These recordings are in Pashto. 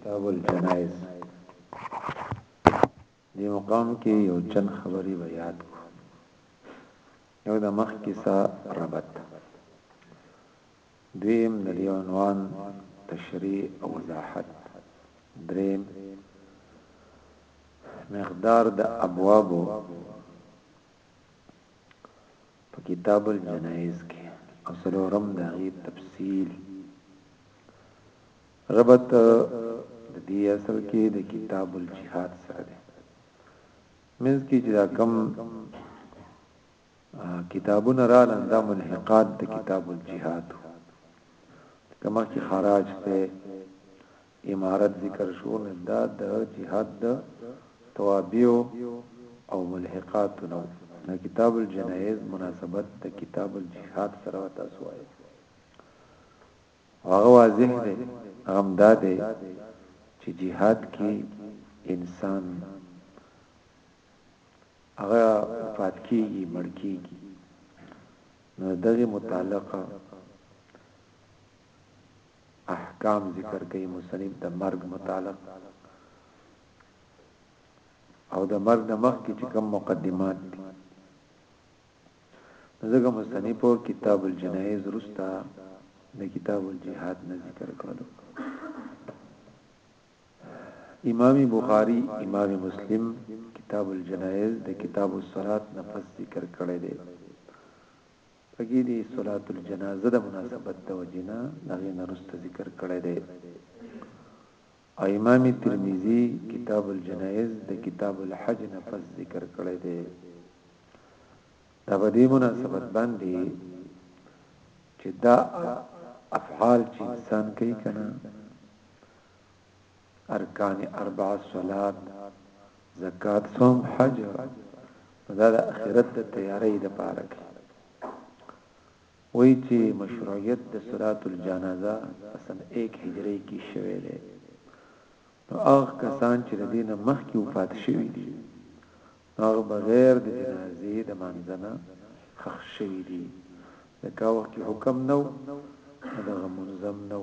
کتاب الجنائز دی مقام کې یو چن خبري به یاد کو یو د مخ کې سا ربط دویم د دی عنوان تشریح او وضاحت دریم مقدار د ابوابو په کتاب الجنائز کې او څلورم د هغې تفصیل ربط د دې اصل کې د کتاب الجهاد سره دی منځ کې چې دا کم کتابونه را لندا ملحقات د کتاب الجهاد کما کې خراج ته امارت ذکر شو نو دا د جهاد د توابع او ملحقاتو نه وو نو کتاب الجنایز مناسبت د کتاب الجهاد سره تاسو وایي هغه واضح دی هم دا دی چې جهاد کې انسان هغه وفات کیږي مړ کیږي نو دغه متعلقه احکام ذکر کوي مصنف د مرګ متعلق او د مرګ نه مخکې چې کوم مقدمات دي زګه مصنف او کتاب الجنایز رستا د کتاب الجهاد نه ذکر کړو امام بخاری امام مسلم کتاب الجنایز د کتاب الصلات نه پس ذکر کړی دی په ګې دې صلاة الجنازه د مناسبت د وجې نه د هغې نه رسته ذکر کړې دې او امام ترمذی کتاب الجنائز د کتاب الحج نفس ذکر کړې دې دا په دې مناسبت باندې چې دا افعال چې انسان کوي کنه ارکان اربع صلات زکات صوم حج دا د اخرت د تیاری د پاره کې وای چې مشروعیت د صلات الجنازه سن 1 هجری کې شوه دی نو هغه کسان چې د دینه مخکې وفات شوي دي هغه بغیر د جنازې د منځنه خخ شوي دي دا وخت حکم نو دا منظم نو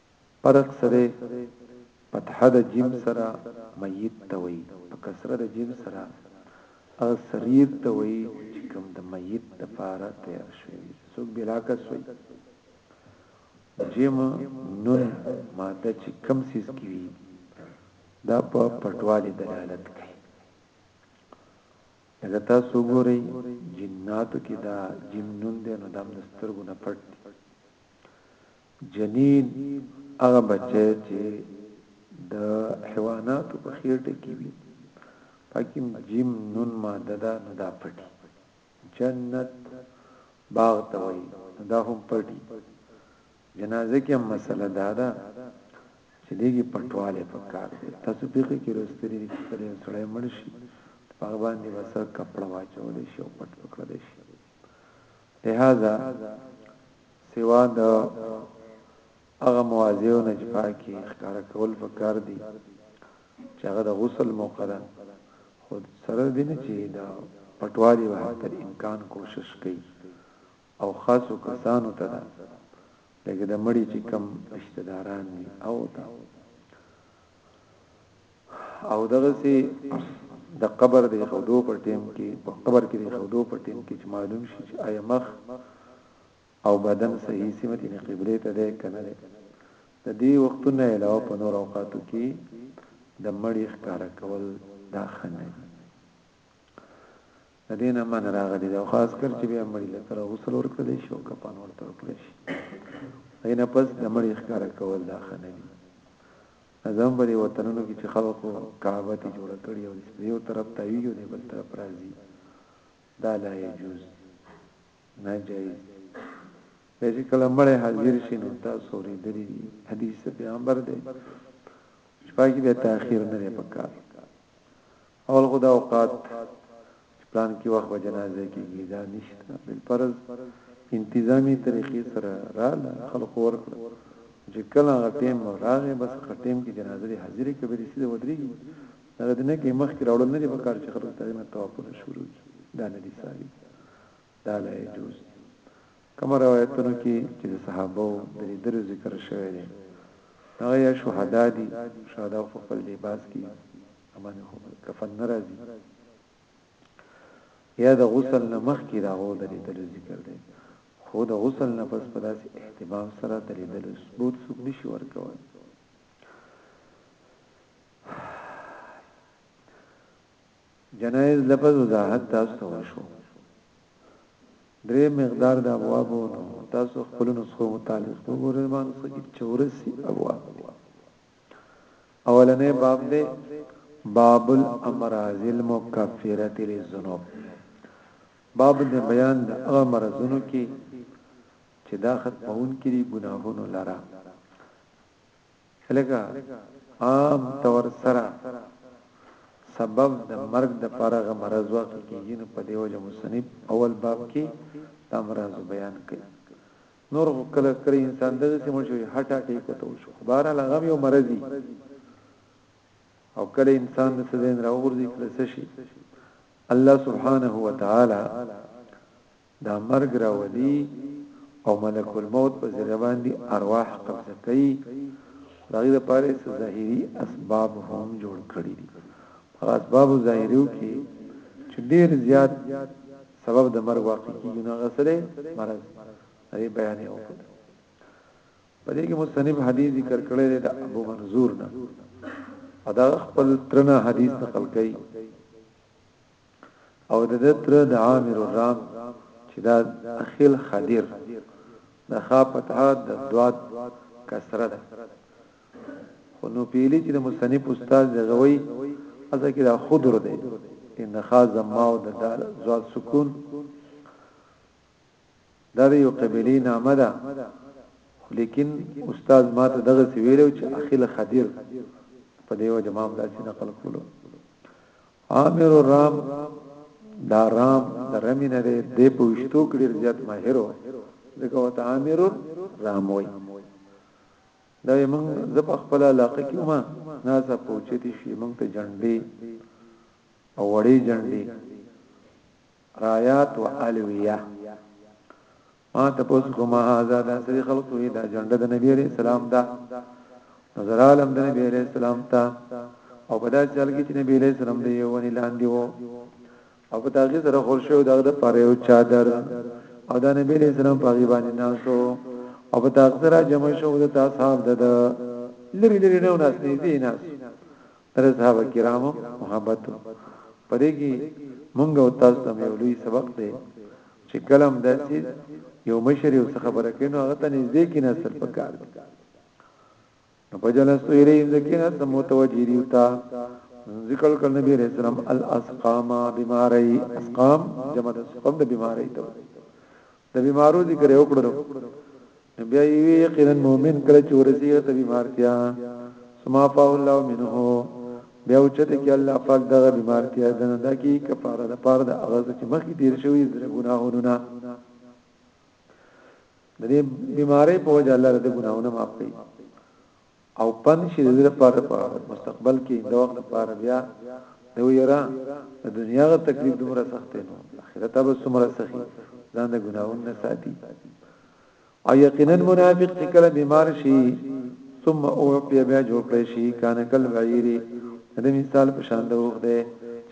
فرق څه دی فتحه د جیم سره میت ته وایي په کسره د جیم سره هغه سریر ته وایي چې کوم د میت لپاره تیار شوی وي څوک بلاکس وایي جیم نون ماده چې کم سیس کی وي دا په پټوالي دلالت کوي لکه تاسو ګورئ جناتو کې دا جیم نون دی نو دام د سترګو نه پټ دی جنين، هغه بچی چې د حيواناتو په خېټه کې وي، په کې هم جيم نون ماده ده، نو دا پټي. جنت، باغ ته وايي، نو دا هم پټي. جنازه کې هم مسئله دا ده چې دې کې پټوالی په کار دی. تاسو فقه کې لوستلي دي چې کله يو سړی مړ شي، په هغه باندې به څه کپړه واچول شي او پټ به کړل شي. لہذا سوا د هغه مواضعو نه چې پاکي ښکارا کول پکار دي چې هغه د غسل موقع ده خو سره دې نه چې دا پټوالي وه تر امکان کوشش کوي او خاصو کسانو ته ده لکه د مړي چې کم رشتہ داران دي او تا او دغه سي د قبر د خودو پر ټیم کې په قبر کې د خودو پر ټیم کې چې معلوم شي چې آیا مخ او بدن صحیح سمت نه قبله ته ده کنه ده د دې وختونه علاوه په نور اوقاتو کې د مړی ښکارا کول دا خنه دي د دې نه منځ راغلی دی او خاص کر چې بیا مړی له تره غسل ورکړل شي او کفن ورته ورکړل شي دې نه پس د مړی ښکار کول دا خنه دي ازم په دې وطنونو کې چې خلکو کعبه ته جوړ کړی او یو طرف ته یو دی بل طرف راځي دا لا یجوز نه جایز به چې کله مړ حاضر شي نو تاسو لري دي حدیث پیغمبر دی شپږ به تاخير نه پکار اول خو دا اوقات چې پلان کې وخت به جنازه کېږي دا نشته بل فرض انتظامی طریقې سره را خلق ورکړ چې کله غټیم راغې بس غټیم کې جنازه دې حاضر کې به دې سیده ودرېږي دا د نه کې مخ کې راوړل نه دي په کار چې خلک تعلیم توافق شروع دي دا نه دي ساري دا لا يجوز دي کوم روایتونو کې چې د صحابه او د لیدلو ذکر شوی دی هغه یا شهدا دي شهدا په خپل لباس کې امان کفن ناراضي یا د غسل نه مخکې دا غو د لیدلو ذکر دی خو د غسل نه پس په داسې اهتمام سره د لیدلو ثبوت څوک نشي ورکوي جنایز لفظ وضاحت تاسو ته وشو درې مقدار د ابوابو نو تاسو خپل نسخو متعلق وګورئ باندې سکه چورسي ابواب اولنې باب دی باب الامراض المکفره للذنوب باب د بیان د هغه مرزونو کې چې دا ختمون کړي ګناهونو لره کلګه عام طور سره سبب د مرګ د پرغه مرز واقع کیږي نو په دی وجه مصنف اول باب کې د امراض بیان کړي نور کله کړي انسان دغه سم شوی هټ اٹیک وته شو بار لغم یو مرضی او کله انسان د سدین راوغورځي کله شي الله سبحانه و تعالی دا مرګ راولي او ملک الموت په ذریعہ باندې ارواح قبضه کوي دغه لپاره ظاهري اسباب هم جوړ کړي دي پر اسباب ظاهریو کې چې ډیر زیات سبب د مرګ واقع کیږي نه غسره مرض دی بیان یې وکړ په دې کې مصنف حدیث ذکر کړی دی د ابو منظور نه ادا خپل ترنا حدیث نقل کړي او د ده تره د عامر الرام چې دا اخیل خدیر د خا پتحه د دواد کسره ده خو نو پیلی چې د مصنف استاد دغوي اصل کې دا خضر دی ان خا زماو د دال زواد سکون دا د یو قبیلې نامه ده خو لیکن استاد ماته دغه سی ویلو چې اخیل خدیر په دې وجه مام داسې نقل کولو عامر الرام دا رام د رمی نه دی د پوښتو کړي زیات ماهرو دغه وته عامر رام وای دا موږ د خپل علاقه کې ما ناسه پوښتې شي موږ ته جنډي او وړې جنډي رايات و الويه ما ته پوس کومه هاذا دا سری خلق وی دا جنډه د نبی عليه السلام دا نظر عالم د نبی عليه السلام ته او په داسې حال کې چې نبی عليه السلام دی یو ونی لاندې وو او په تاغي سره خور شو دا د پاره یو چادر او دا نبی عليه السلام په غیبان ناسو او په تاغي سره جمع شو د تاسو د لری لری نه وناس نه دی ناس تر صحابه کرامو محبت پدې کې مونږ او تاسو ته یو لوی سبق دی چې کلم داسې یو مشر یو څه خبره کوي نو هغه ته نږدې کې نه سر پکار دی نو بجلس تو یې ذکینا ته متوجی دی تا ذکر کړ نبی رسول الله الاسقام بیماری اسقام جمع د سقم د بیماری ته د بیمارو ذکر یې وکړو نو بیا یې وی یقینا مؤمن کله چې ورسیږي ته بیمارتیا سما فاو الله منه بیا او چته کې الله پاک دغه بیمارتیا دنه دا کی کفاره د پاره د هغه چې مخکې تیر شوی د ګناهونو نه د دې بیماری په وجه الله د ګناهونو معاف کړي او پنځ چې د دې لپاره په مستقبل کې د وخت لپاره بیا د ویرا د دنیا غ تکلیف دومره سخت دی نو اخرت به څومره سخی ځان د ګناون نه ساتي او یقینا منافق چې کله بیمار شي ثم او بیا بیا جوړ کړی شي کان کل بعیری د مثال په شان د وخت دی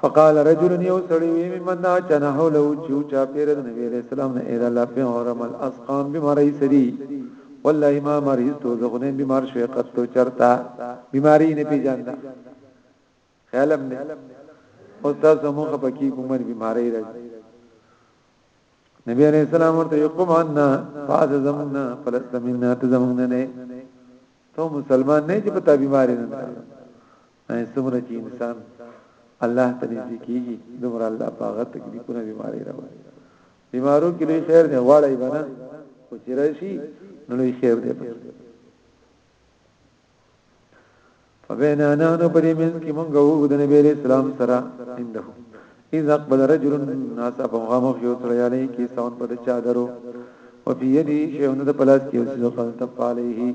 فقال رجل یو سړی وی ممن دا چنه حوله چو چا پیر د نبی علیہ السلام نه اله الله په اورم الاسقام بیماری سری والله ما مریض تو زغنه بیمار شوی قد تو چرتا بیماری نه پیجاندا خیالم نه او تاسو مخه پکې کومه بیماری راځي نبی علیہ السلام ورته یقوم عنا فاز زمنا فلست منا ته زمنا نه ته مسلمان نه چې په تابعداري نه نه سمره چې انسان الله ته نږدې کیږي دومره الله پاغه تکلیفونه بیماری راوړي بیمارو کې لوی خیر دی واړی بنا او چې راشي نو لوی خیر دی فبینانا نو پرې مینس کې مونږ وو د نبی علیہ السلام سره عنده اذا قبل رجل الناس فمغامخ یو سره یعنی کې سون په چادرو وفي یدی شیون د پلاس کې اوسې ځکه تف علیه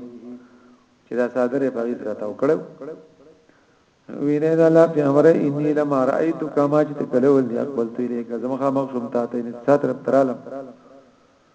چې دا صادر په غیر سره تاو کړو وینه دا لا پیغمبر انی لما رایت کما چې تلول دی خپل تیرې کزم خامخ شم تا ته ساتر ترالم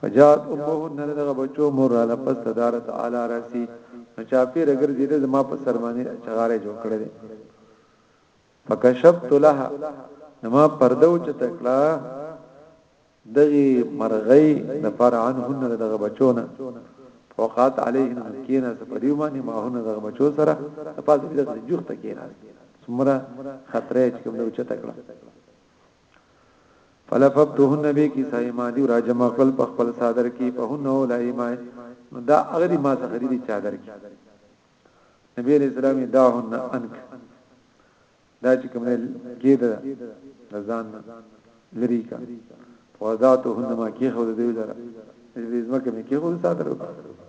فجات امهن نه دغه بچو مور را لپس تدار تعالی راسی نو چاپی رګر دې زما په سر باندې چغاره جوړ کړی دی فکشبت لها نما پردو چې تکړه دغه مرغی د فرعن هن دغه بچونه فوقات علیهن کینا سپریو باندې ما هن دغه بچو سره په پاتې دغه جوخت کینا سمره خطرې چې کوم د چته کړه فلفقتهن به کی سایما دی را جمع خپل په خپل صادر کی په هن اولایما دا اغری ما څخه دی چادر کی نبی علیہ السلام داهن انک دا چې کوم کېده ځان لري کا فوزاتهن ما کی خو دی لره دې زما کې کې خو صادر وکړه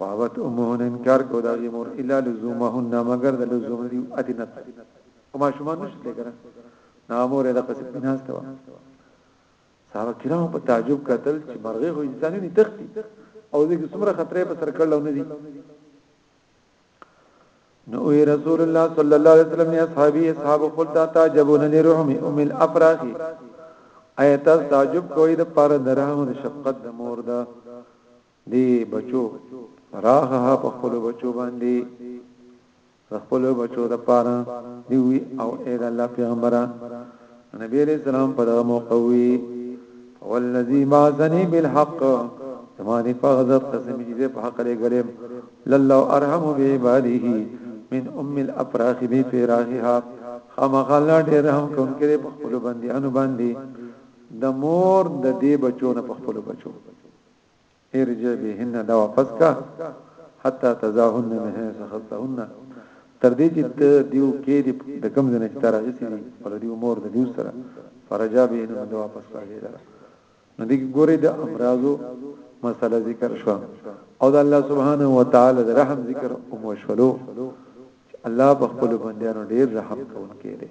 وابت امهن انکار کو دا غي مور الا لزومهن مگر د لزوم دی ادنت وما شما نشته لګره نا مور د قصد بناست و صحابه کرام په تعجب قتل چې مرغه خو انسان نه تختی او دې څومره خطرې په سر کړل نه دي نو وی رسول الله صلی الله علیه وسلم یا صحابي اصحاب خپل دا تعجبون لرحم ام الافراخ ایت تعجب کوي د پاره درهم د شفقت د مور ده دی بچو راغه په خپل بچو باندې خپل بچو د پاره دی وی او اې د الله پیغمبره نبی علیہ السلام په دغه موقع وی والذي بعثني بالحق زمانه په غضب قسم دې په حق لري ګرم لله ارحم بعباده من ام الافراخ بي فراخها خامخلا ډېر رحم کوم کړي په خپل باندې انو باندې د مور د دې بچو نه په خپل بچو ارجع بهن دا واپس کا حتا تزاهن من حيث خلتهن تر دې چې ته دیو کې دې د کم ځنه چې تر غسی دي پر دې مور د دیو سره فرجا به نه دا واپس راځي دا نو دې ګورې د امراضو مسله ذکر شو او د الله سبحانه و تعالی د رحم ذکر او مشولو الله په خپل بندیانو ډیر رحم کوونکی دی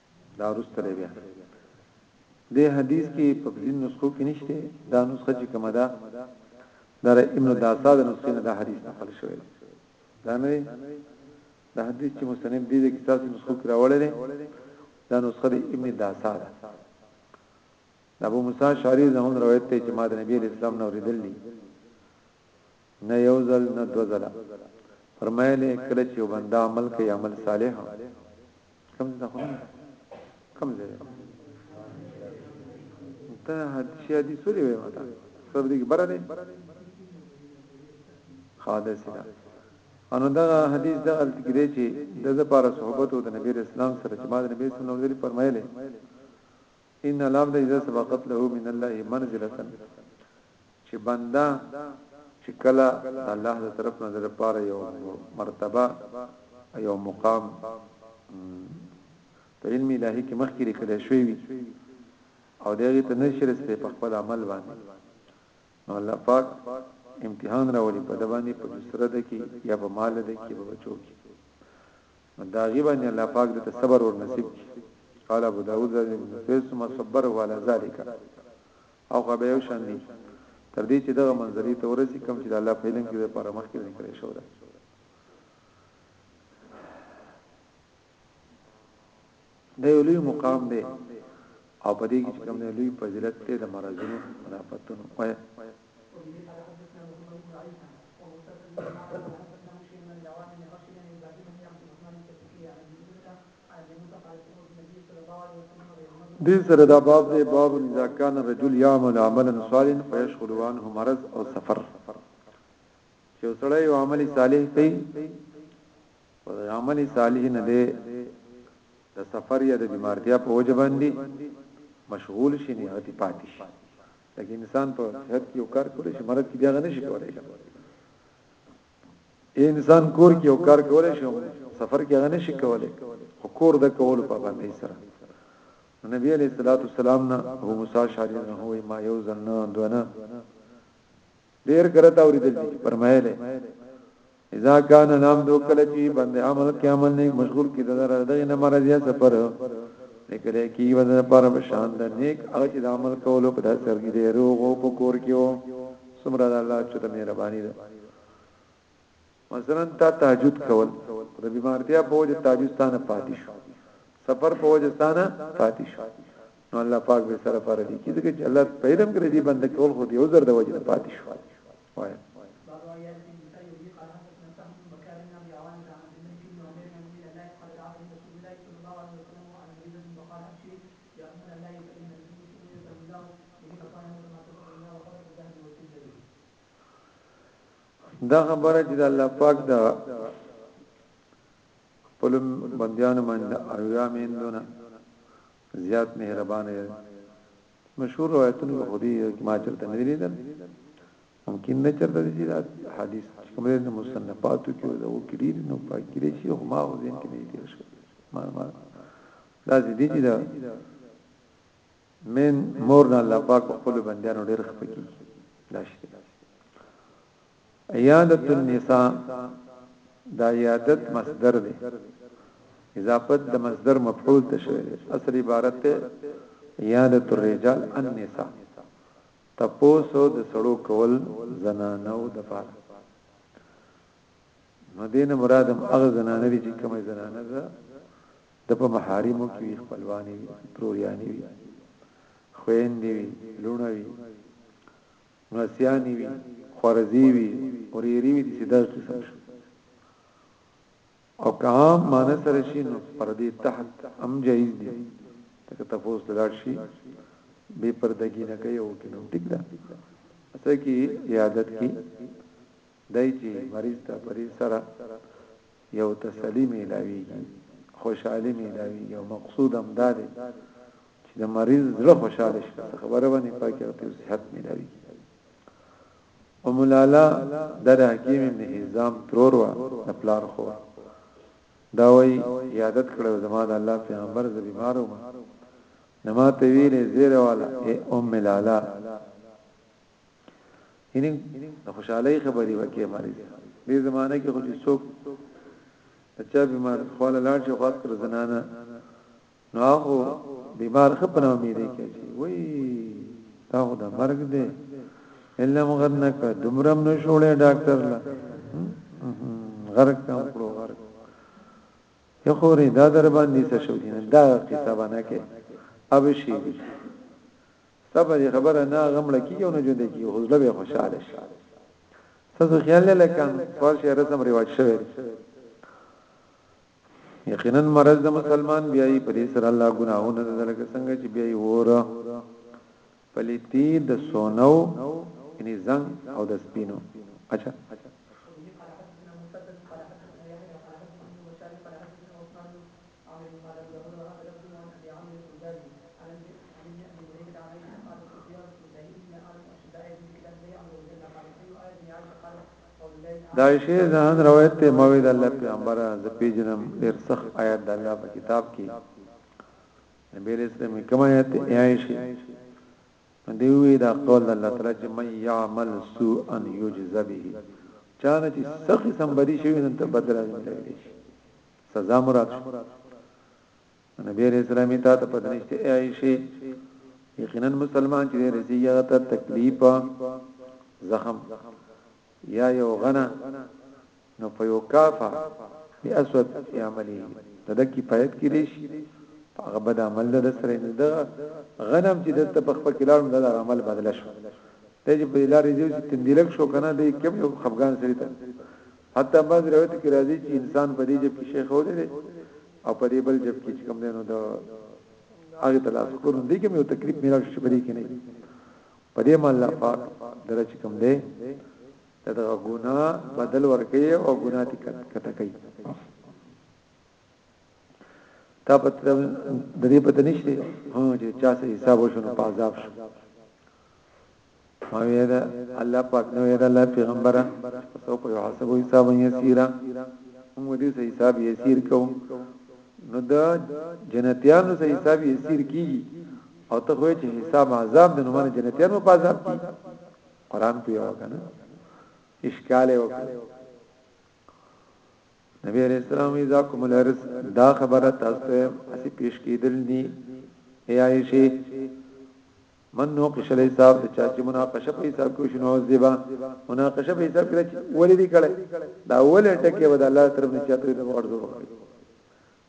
دا وروسته دی بیا دې حدیث کې په ځین نسخو کې نشته دا نسخه چې کومه ده در ابن داسا د نسخې نه دا حدیث نقل شوی دا نه دا حدیث چې مستند دی د کتاب نسخو کې راوړل دی دا نسخه د ابن داسا ده د ابو موسی شاری زمون روایت ته چې ما د نبی اسلام نو ردل دي نه یو ځل نه دو ځله فرمایله کله چې بندا عمل کوي عمل صالح کوم ځای خو نه کوم ځای ته حدیث حدیث ولې وایي ماته سب دې بره نه خاده سره انو دا حدیث دا التګری چې د لپاره صحبت او د نبی اسلام سره چې ما د نبی صلی الله علیه وسلم فرمایلی ان لام د اذا سبقت له من الله منزله چې بنده چې کله الله تعالی طرف نه در پاره یو مرتبه یو مقام په علم الهي کې مخکې لیکل شوی وي او دغه ته نشر سره په خپل عمل باندې نو الله پاک امتحان راولي په دبانې په سره ده کې یا په مال ده کې په بچو کې نو دا غي باندې الله پاک دې ته صبر ور نصیب کړي قال ابو داود رضی الله عنه فیس ما صبره علی ذلک او خو به یو شان دي تر دې چې دغه منځري ته ورسي کوم چې الله په علم کې د پاره مخ کې ذکر شو ده دا یو لوی مقام دی او په دې کې چې کوم دی لوی فضیلت دی د مرزونو خلافتونو وایي دې سره دا باب دی باب اذا كان الرجل يعمل عملا صالحا فيشغل عنه مرض او سفر چې سړی یو عمل صالح کوي خو د عمل صالح نه دی د سفر یا د بیمارتیا په وجه باندې مشغول شي نه هتی پاتې شي لکه انسان په صحت کې یو کار کولی شي مرض کې بیا غنه شي کولی شي انسان کور کې یو کار کولی شي سفر کې غنه شي کولی خو کور د کول په باندې سره نبی علیہ الصلوۃ والسلام نه ابو موسی شاری نه وای ما یو ځل نه دونه ډیر کرتا اوریدل فرمایله اذا کان نام دو کله چې بند عمل کې عمل نه مشغول کې دغه دغه نه مرضیا سفر لیکل کې وزن پر بشان د نیک او چې د عمل کولو په داسې سرګي دی روغ او په کور کې و سمره د الله چې د مهرباني ده مثلا تا تهجد کول د بیمارتیا په وجه تاجستانه پاتې شو سفر په وجه ستانه پاتې شو نو الله پاک به سره پر دي چې دغه الله پیدم کړی دی بند کول خو دی عذر د وجه پاتې شو وایه. دا خبره چې د الله پاک دا خپل بنديانو باندې او یا میندونه زیات مهربان دی مشهور روایتونه کې خودي کې ما چرته نه لیدل ممکن نه چرته دي دا حدیث کومه د مصنفاتو کې دا و کړي نو پاکي دي شي ما خو ځین کې نه دي شو ما ما دا دې دي دا من مور نه الله پاک خپل بندیانو ډېر خپکی دا شي عیادت النساء د عیادت مصدر دی اضافت د مصدر مفعول ته شوی دی اصل عبارت ته عیادت الرجال النساء تپوسو د سړو کول زنانو د پاره مدینه مرادم اغه زنانه دي چې کومه زنانه ده د په محارمو کې خپلوانی وي تروریانی وي خويندې وي لونه وي مرسیانی وی خورزی وی اوریری وی دسی داس قسم شو او که عام معنی سره شي نو پردې تحت هم جایز دي تکه تفوس لاړ شي به پردګی نه کوي او کنه ټیک ده اته کې عادت کې دای چې مریض ته پرې سره یو تسلیم الاویږي خوشحالي ملاویږي او مقصود هم دا دی چې د مریض زړه خوشاله شي په خبره باندې پاکه او صحت ملاوي ام لالا د حکیم ابن حزام ترور وا د پلار خو دا وی یادت کړو زما د الله پیغمبر ز بیمار و نما ته ویلې زیر والا اے ام لالا یعنی خوشاله خبرې وکي مریض دې زمانه کې خو څوک اچھا بیمار خواله لاړ شي خاص کر زنانه نو هغه بیمار خپل امید کې شي وای دا خو د مرګ دی علم غنک دمرم نه شوړې ډاکټر لا غرق کم کړو غرق یو خوري دا در باندې څه شو دي دا قصه باندې کې اب شي سبا دې خبره نه غمړه کیږي نه جوړ کیږي حوصله به خوشاله شي تاسو خیال لکه سوال شي رسم ریواج شوی یقینا مرز د مسلمان بیاي په دې سره الله ګناهونه د لکه څنګه چې بیاي اور پلیتی د سونو یعنی زنګ او د سپینو اچھا دا شی ځان روایت ته موی د الله پیغمبر ز پیجنم ډیر سخت آیات د الله په کتاب کې نبی رسول می کوم آیات یې شي دی وی دا قول الله تعالی چې من یعمل سوءا یجز به چانه چې سخی سمبري شوی نن ته بدل راځي سزا مراد نبی علیہ السلام ته ته پته نشته عائشه یقینا مسلمان چې رسی یا ته تکلیف زخم یا یو غنا نو فیوکافا باسود عملی تدکی پایت کې ریش هغه بد عمل د سره نه ده غنم چې دته په خپل کلار نه د عمل بدل شو ته چې په لارې دی چې تندلک شو کنه دی کوم یو خفغان سره ته حتی بعض روایت کې راځي چې انسان په دې چې شیخ ولري او په دې بل جب کې چې کوم دی نو د هغه د لاس کور دی کې یو تکلیف میرا شي په دې کې نه په دې مال الله پاک درچ کوم دی دا غنا بدل ورکي او غنا دي کته کوي تا په د دې پته نشته ها چې چا سه حساب وشو په عذاب شو او یدا الله پاک نو یدا الله پیغمبر سو په حساب حساب یسیرا موږ دې سه حساب یسیر کو نو دا جنتیانو سه حساب یسیر کی او ته خو چې حساب عذاب د نومره جنتیانو په عذاب کی قران په یو کنه اشکال وکړه نبی علیہ السلام اذا کوم الارض دا خبره تاسو ته اسی پیش کیدل دي ای عائشه من نو قشل حساب د چا چې مناقشه په حساب کې شنو زیبا مناقشه په حساب کې ولې دي کړه دا ولې ټکه ود الله طرف نه چاته د ورځو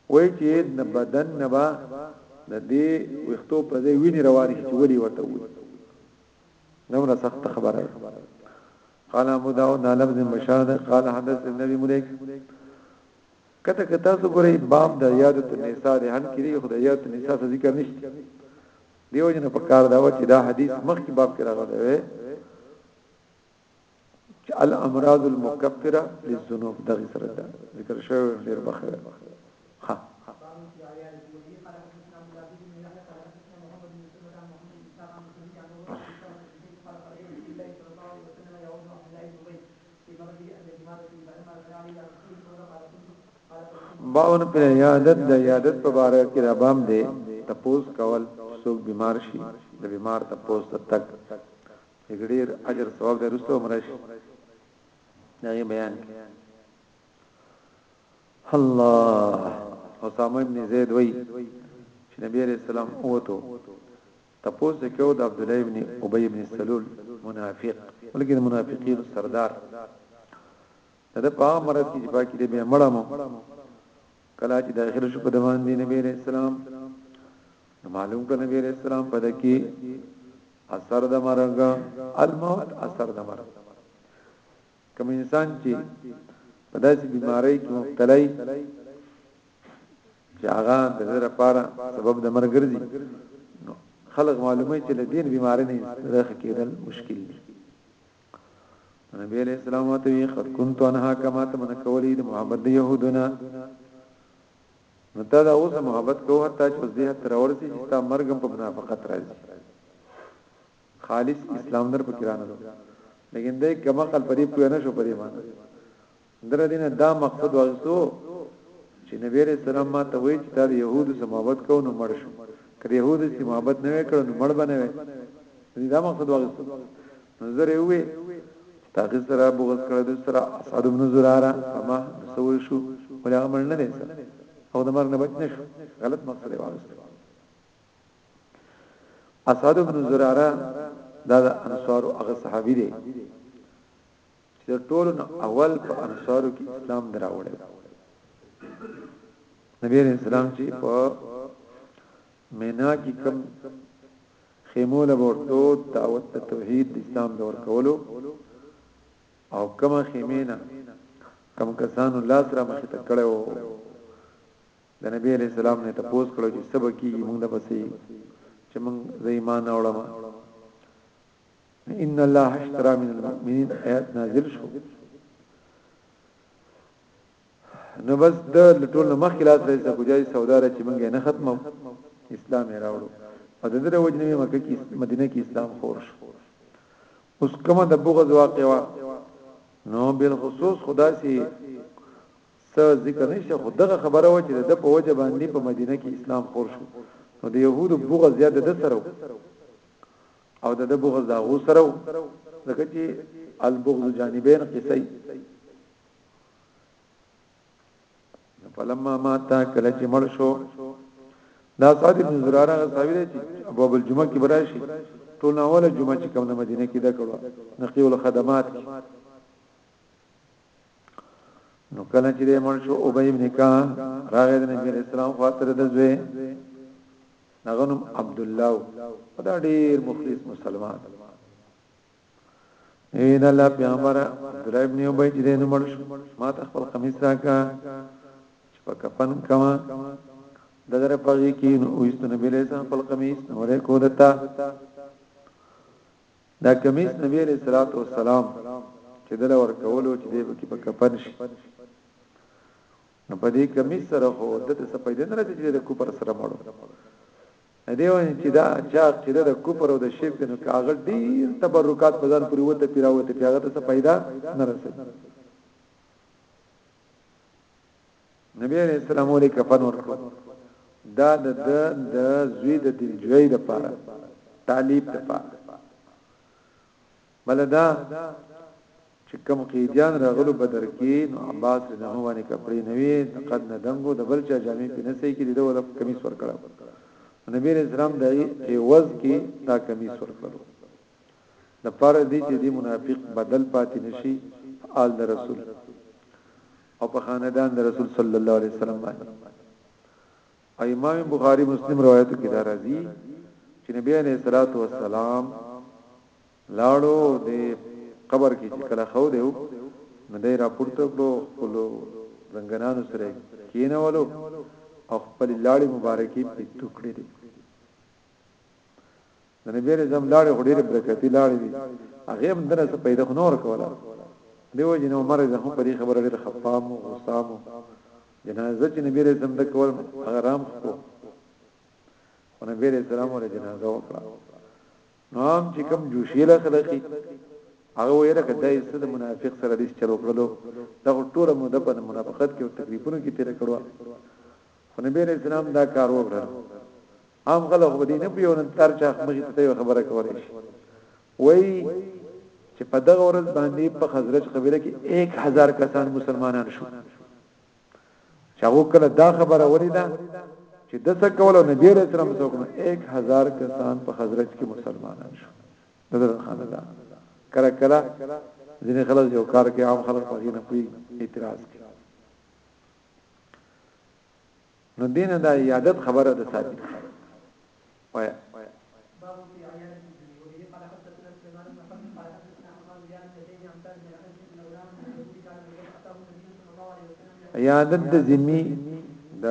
وای چې بدن نبا د دې وختو په ځای ویني روانې چې ولي ورته وي نو سخت خبره قال ابو داود دا لفظ مشار ده قال حدث النبي مليك کته کته سو ګورې باب د یادت النساء ده هن کړي خدای یادت النساء ذکر نشته دیو جن په کار دا و چې دا حدیث مخکې باب کې راغلی وي چې الامراض المکفره للذنوب دغه سره ده ذکر شوی ډیر بخیر باور پر عیادت د عیادت په باره کې را بام دی تپوس کول څوک بیمار شي د بیمار تپوس ته تک ډیر اجر ثواب درسته عمر شي دا بیان الله اسامه ابن زید وای چې نبی علیہ السلام اوته تپوس کېو د عبد الله ابن ابي ابن سلول منافق بلکې د منافقین سردار دا په مرز کې چې باقي دې به مړمو کلا چې داخل شو په دوان دی نبی علیہ السلام معلوم کړ نبی علیہ السلام په دکی اثر د مرګ الموت اثر د مرګ کوم انسان چې په داسې بیماری کې مبتلا وي چې هغه د زړه لپاره سبب د مرګ ګرځي نو خلق معلومه چې له دین بیماری نه رخ کېدل مشکل دي نبی علیہ السلام ته وی قد كنت انها كما تمن کولی د محبت د يهودنا نو تا دا اوس محبت کوه تا چې زه تر ورسې چې تا مرګم په منافقت راځي خالص اسلام در پکې رانلو لیکن دای کمقل پرې پوه نه شو پرې معنی در دینه دا مقصد واغستو چې نبی عليه السلام ما ته وایي چې دا يهودو سره محبت کو نو مړ شو که يهودو سره محبت نه وکړ نو مړ بنه وي دې دا مقصد واغستو نظر یې وې تاکي سره بغض کړو د سره اسعد بن زراره فما سوي شو ولا عمل نه لري او د مرګ نه بچ نشو غلط مقصد واغستو اسعد بن زراره دا د انصارو هغه صحابي دی چې ټول اول په انصارو کې اسلام دراوړل نبی رسول الله چې په مینا کې کوم خیمول ورته دعوت ته توحید اسلام دور کولو او کومه خیمینا کم کسانو لاس را مخ ته کړو د نبی علیه السلام نه تپوس کړو چې سبا کیږي موږ د پسې چې موږ زې ایمان اورم ان الله اشترى من المؤمنين آیات نازل شو نو بس د لټول مخ خلاص رئیس کو جای سودار چې مونږه نه ختمو اسلام یې راوړو په دې دره وجنه مکه کې مدینه کې اسلام خور شو اوس کومه د بغض واقعا نو بل خصوص خدا سي څه ذکر نشته خو دغه خبره و چې د په وجه باندې په مدینه کې اسلام خور شو نو د يهودو بغض زیات د سره او د د بغض د غو سره ځکه چې البغض جانبین قصي فلما مات کله چې مړ شو دا صادق بن زراره صاحب دی چې ابو ابل جمعه کې براشي ټول اوله جمعه چې کوم د مدینه کې دا کړو نقي ول خدمات نو کله چې مړ شو او به ابن کان راغی د نبی اسلام خاطر د زوی نغنم عبد الله دا ډیر مخلص مسلمان اے دا الله پیغمبر عبد الله ابن ابي چې دین مړ شو ما ته خپل قمیص راکا چې په کفن کما دغه پغی کې نو وست نبی له خپل قمیص نورې کو دتا دا کمیس نبی علیه الصلاة والسلام چې دله ورکولو چې دی پکې په کفن شي نو په دې کمیس سره خو دته څه پیدا نه راځي چې د کوپر سره مړو دیو چې دا چا چې د کوپر او د شرک د کاغذ ډیر تبرکات په ځان پورې وته پیراوته پیاغه ته څه پیدا نه رسي نبی عليه السلام ولې کفن ورکړ دا د د زوی د دلجوی د پاره طالب د پاره بلدا چې کوم قیدیان راغلو بدر کې نو عباس نه هو باندې کپڑے نوي قد نه دنګو د بل چا جامې په نسې کې د ولف کمیس ور کړو نبی رسول الله د ایواز کې دا کمیس ور کړو د پاره دې چې دې منافق بدل پاتې نشي آل د رسول او په خاندان د رسول صلی الله علیه وسلم باندې امام بخاری مسلم روایت کې دا راځي چې نبی علیہ الصلوۃ والسلام لاړو د قبر کې چې کله خو دیو نو دای را پورته کړو خپل زنګنانو سره کینولو او خپل لاړې مبارکي په ټوکړې دي د نبی عليه السلام لاړې خو ډېرې برکتي لاړې دي هغه هم دنه څه پیدا خنور کوله دیو جن عمر رضی الله په دې خبره ډېر خپام او غصام جنازه چې نبی عليه السلام د کول هغه رام خو او نبی عليه السلام ولې جنازه وکړه نو هم چې کوم جوشیله خلقي هغه ویره کدای څه د منافق سره دې چلو کړلو دا ټول مده په منافقت کې او تکلیفونو کې تیر کړو خو نبی عليه السلام دا کار وکړ عام خلک خو دې نه پیو نن تر چا مخې ته یو خبره کولای شي وای چې په دغه ورځ باندې په خزرج قبیله کې 1000 کسان مسلمانان شو چا وکړه دا خبره ولیدا چې د څه کول او نبی رسول الله صلی الله علیه وسلم 1000 کسان په خزرج کې مسلمانان شو دغه خاندان کله کله ځینې خلک یو کار کوي عام خلک په دې نه کوي اعتراض کوي نو دینه دا عیادت خبره ده ثابت وای عیادت د ذمی د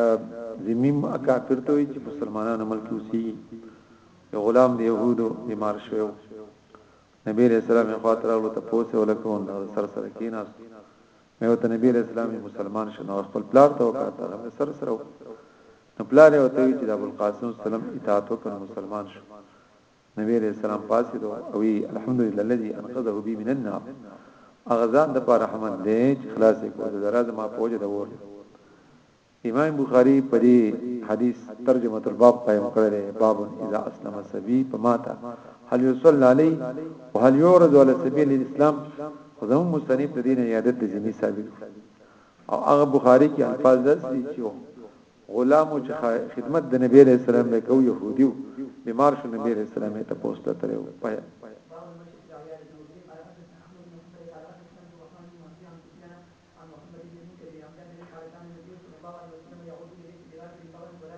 ذمی اکافر ته چې مسلمانانو ملک وسی یو غلام د يهودو بیمار شو نبی رسول الله خاطر له تاسو ولکون سره سره کیناست مې وته نبی رسول الله مسلمان شنو او خپل پلار ته وکړه هم سره سره نو پلار یې وته چې د ابو القاسم سلام اطاعت وکړ مسلمان شو نبی رسول الله پاسې دو او وی الحمدلله الذي انقذه بي من النار اغزان د پر رحمت دې چې خلاصې کو د درازه ما پوجا د ور امام بخاری په دې حدیث ترجمه الباب قائم کړی دی، باب اذا اسلم الصبی فمات هل یصلی علیه وهل یعرض علی الصبی للاسلام، خو زموږ مصنف د دې نه عیادت د ذمي ثابت کړ او هغه بخاری کې الفاظ داسې دي چې یو غلام و چې خدمت د نبی علیه السلام به کو یهودي و بیمار شو نبی علیه السلام یې تپوس ته تللی و په عن محمد بن المنكر بن عبد الله قال كان النبي صلى الله عليه وسلم يعود اليك براكب البغل ولا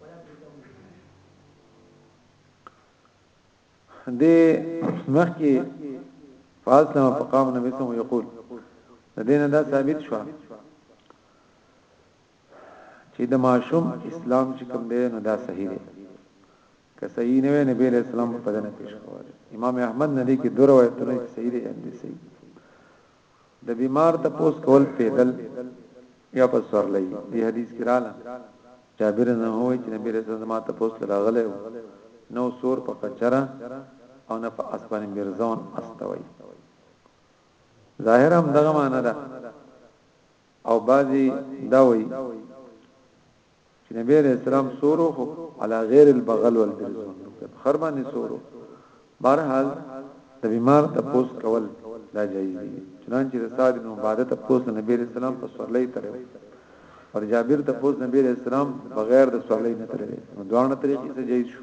ولا تركبه د مخکې فاصله فقام نبی صلی الله علیه یقول د دینه دا ثابت شو چې د معشوم اسلام چې کوم دی نو دا صحیح دی که صحیح نه وي نبی علیہ السلام په دنه پیش کوله امام احمد ندی کې دوه روایتونه صحیح دی اندي صحیح د بیمار تپوس کول پیدل یا په سورلۍ دی حدیث کې رااله جابر نه هوی چې نبی رسول الله ماته پوس لراغله نو سور په قچرا او نه په اسبان مرزون استوي ظاهر هم دغه معنی ده او بعضی دا وایي چې نبی علیہ السلام سورو خو علا غیر البغل والبرزون خر باندې سورو بهرحال د بیمار تپوس کول دا جایز دي چنانچې د سعد بن عباده تپوس د نبی علیہ السلام په سورلۍ تړو پر جابر تپوس نبی علیہ السلام بغیر د سورلۍ نه تړل نو دوه طریقې څه جایز شو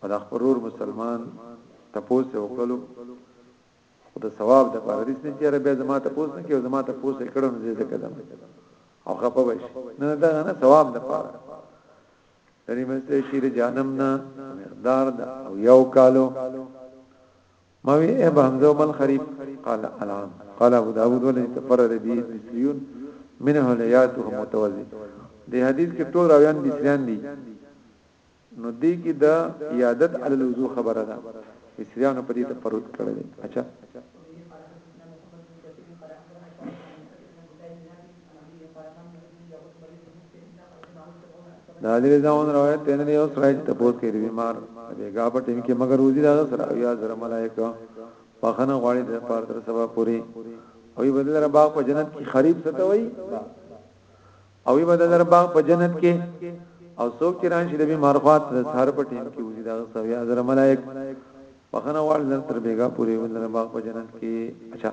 په دا خپل رور مسلمان تپوس وکړو خو د ثواب د پاره دې نه چیرې به زما تپوس نه کې او زما تپوس کړو نه زیاته کدم او خپه وش نه دا نه ثواب د پاره درې مستې شي د جانم نه مقدار دا او یو کالو موي اے بهمزه مل خریب قال الان قال ابو داود ولې تفرد به مسلمون منه لیاته متوزی دی حدیث کې ټول راویان بسریان دي نو دې کې د یادت علی الوضو خبره ده مصریانو په دې ته پروت کړل اچھا دا دې ځاون روایت ته نه یو سړی ته پوس کې بیمار دې غا په ټیم کې مگر روزي دا سره او یا زره ملائکه واخنه غواړي د پاره تر سبا پوری او بدل ربا په جنت کې خرید ستوي او وی به در باغ په جنت کې او څوک چې راشي د بیمار خواط د سهار په ټیم کې وځي دا سویا زر ملائک وخنه وال زر تر بیګا پورې ولر باغ په جنت کې اچھا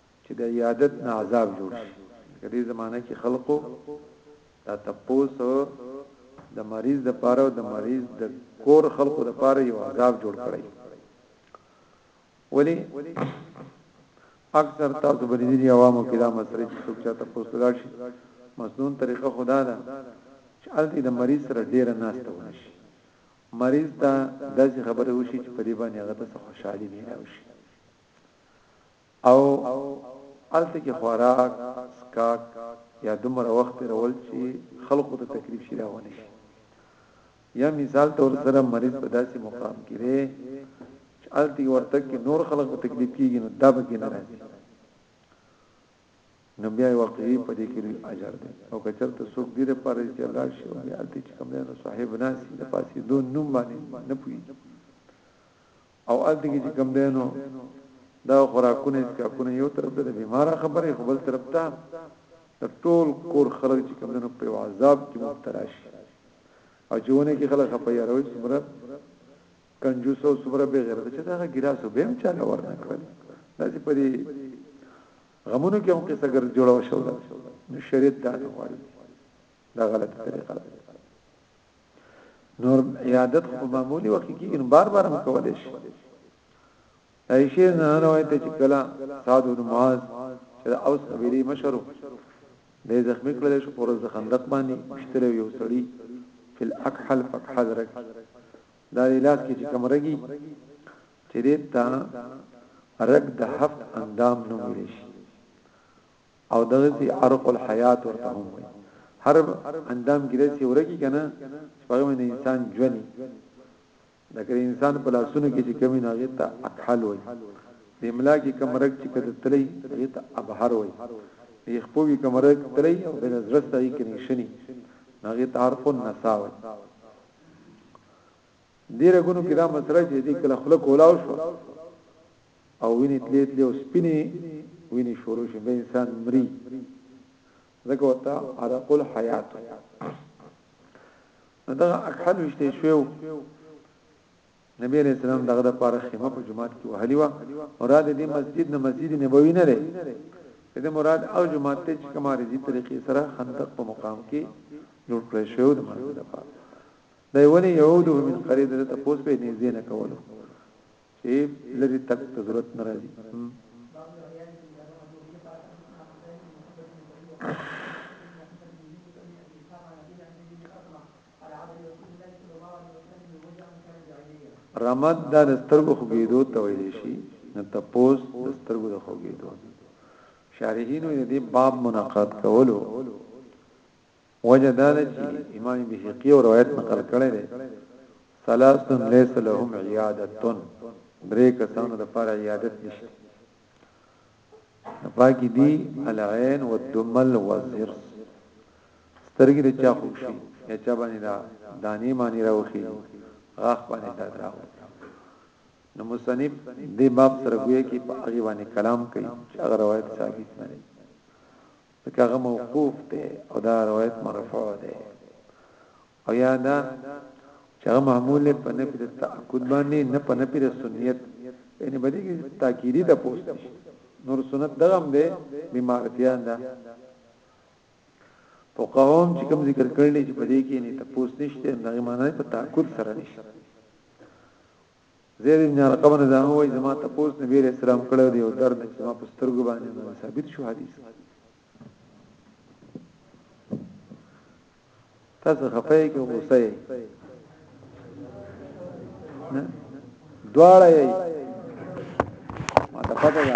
چې د عیادت نه عذاب جوړ شي د دې زمانه کې خلقو دا تپوس د مریض د پاره او د مریض د کور خلقو د پاره یو عذاب جوړ کړی ولی اکثر تاسو باندې دي عوامو کې دا مسله چې څوک چاته پوسټ شي مسنون طریقه خدا ده چې الته د مریض سره ډیر ناشته ونشي مریض ته داسې خبره وشي چې په دې باندې هغه ته خوشحالي نه وشي او هلته کې خوراک سکاک یا دومره وخت تیرول چې خلکو ته تکلیف شي راونه شي یا مثال تور سره مریض په داسې مقام کې دی چې التی ورته کې نور خلک په تکلیف کېږي نو دا به کې نه راځي نو بیا واقعي په دې کې اجر دی او کچرته څوک دې لپاره چې الله شي او بیا التی چې کوم نه صاحب ناسي د پاسې دوه نوم باندې نه پوي او هلته کې چې کوم دی نو دا خوراکونه اسکاکونه یو طرف ته د بیمار خبرې خو بل طرف ته د ټول کور خلک چې کوم دنو په عذاب کې مبتلا شي او چې ونه کې خلک په یاروي څومره کنجوس او څومره به غیرت چې دا ګلاس به هم چاله ورنه کړل دا چې په دې غمونو کې هم قصه ګر جوړو شو نو شریعت دا نه غواړي دا غلطه طریقه ده نور عیادت خو معمولی وخت کې ان بار بار هم کولای شي عائشه نه روایت چې کلا سعد بن معاذ چې اوس قبيله مشرو د زخمی کړل شو پر زخندق باندې مشتل یو سړی فل اکحل فک حضرت دا لاس کې چې کمرګي چې دې تا رګ د هفت اندام نوم لري او دغسی عرق الحیات ورته هم وای هر اندام ګیره سی ورکی کنه شپغه من انسان جونی لکه انسان په لاسونو کې چې کمی ناغه ته اکحل وای د املا کې کمرک چې کده تلی هغه ته ابهر وای د خپوی کمرک تلی او د زړسته یې کنيشنی هغه ته حرف النساء وای ډیر غونو کې دا مسله چې دې کله خلک کولاو شو او وینې تلې تلې او سپینې وینې شروع شي به انسان مري ځکه ورته عرق الحیات دا اکحل وشته شو نبی علیہ السلام دغه د پاره خیمه په جماعت کې وهلی و مراد دې مسجد نه مسجد نبوي نه لري دې مراد او جماعت ته چې کومه رضی طریقې سره خندق په مقام کې جوړ کړی شو د منځ لپاره دا ونی یعوده من قرید ته پوس په نږدې نه کولو چې لري تک ته ضرورت نه راځي رمد دا سترګو خوګېدو ته ویل شي نه تپوس سترګو د خوګېدو شارحینو دې باب مناقض کولو وجه دا ده چې امام بهقي او روایت نقل کړی دی ثلاث ليس لهم عياده درې کسانو د پر عیادت نشته پاکی دی العين والدمل والزر سترګې د چا خوشي یا چا باندې دا دانی معنی راوخی غاخ باندې دا راو نو مصنف دې باب سره ګویا کې په هغه باندې کلام کوي چې هغه روایت ثابت نه ځکه هغه موقوف دی او دا روایت مرفوع دی او یا دا چې هغه معمول په نفي د تاکد باندې نه په نفي د سنیت یعنی باندې کې تاکیدی د پوسټ نور سنت دغم دی بیمارتیا ده په قوم چې کوم ذکر کړل چې په دې کې نه تاسو نشته نه معنی په تاکد سره نشته زید ابن ارقم رضی الله عنه وایي زما تپوس نبی علیہ السلام کړو دی او درد چې ما پسترګو باندې نو ثابت شو حدیث تاسو خپای کې غوسه یې نه دواړه یې ما ته پته ده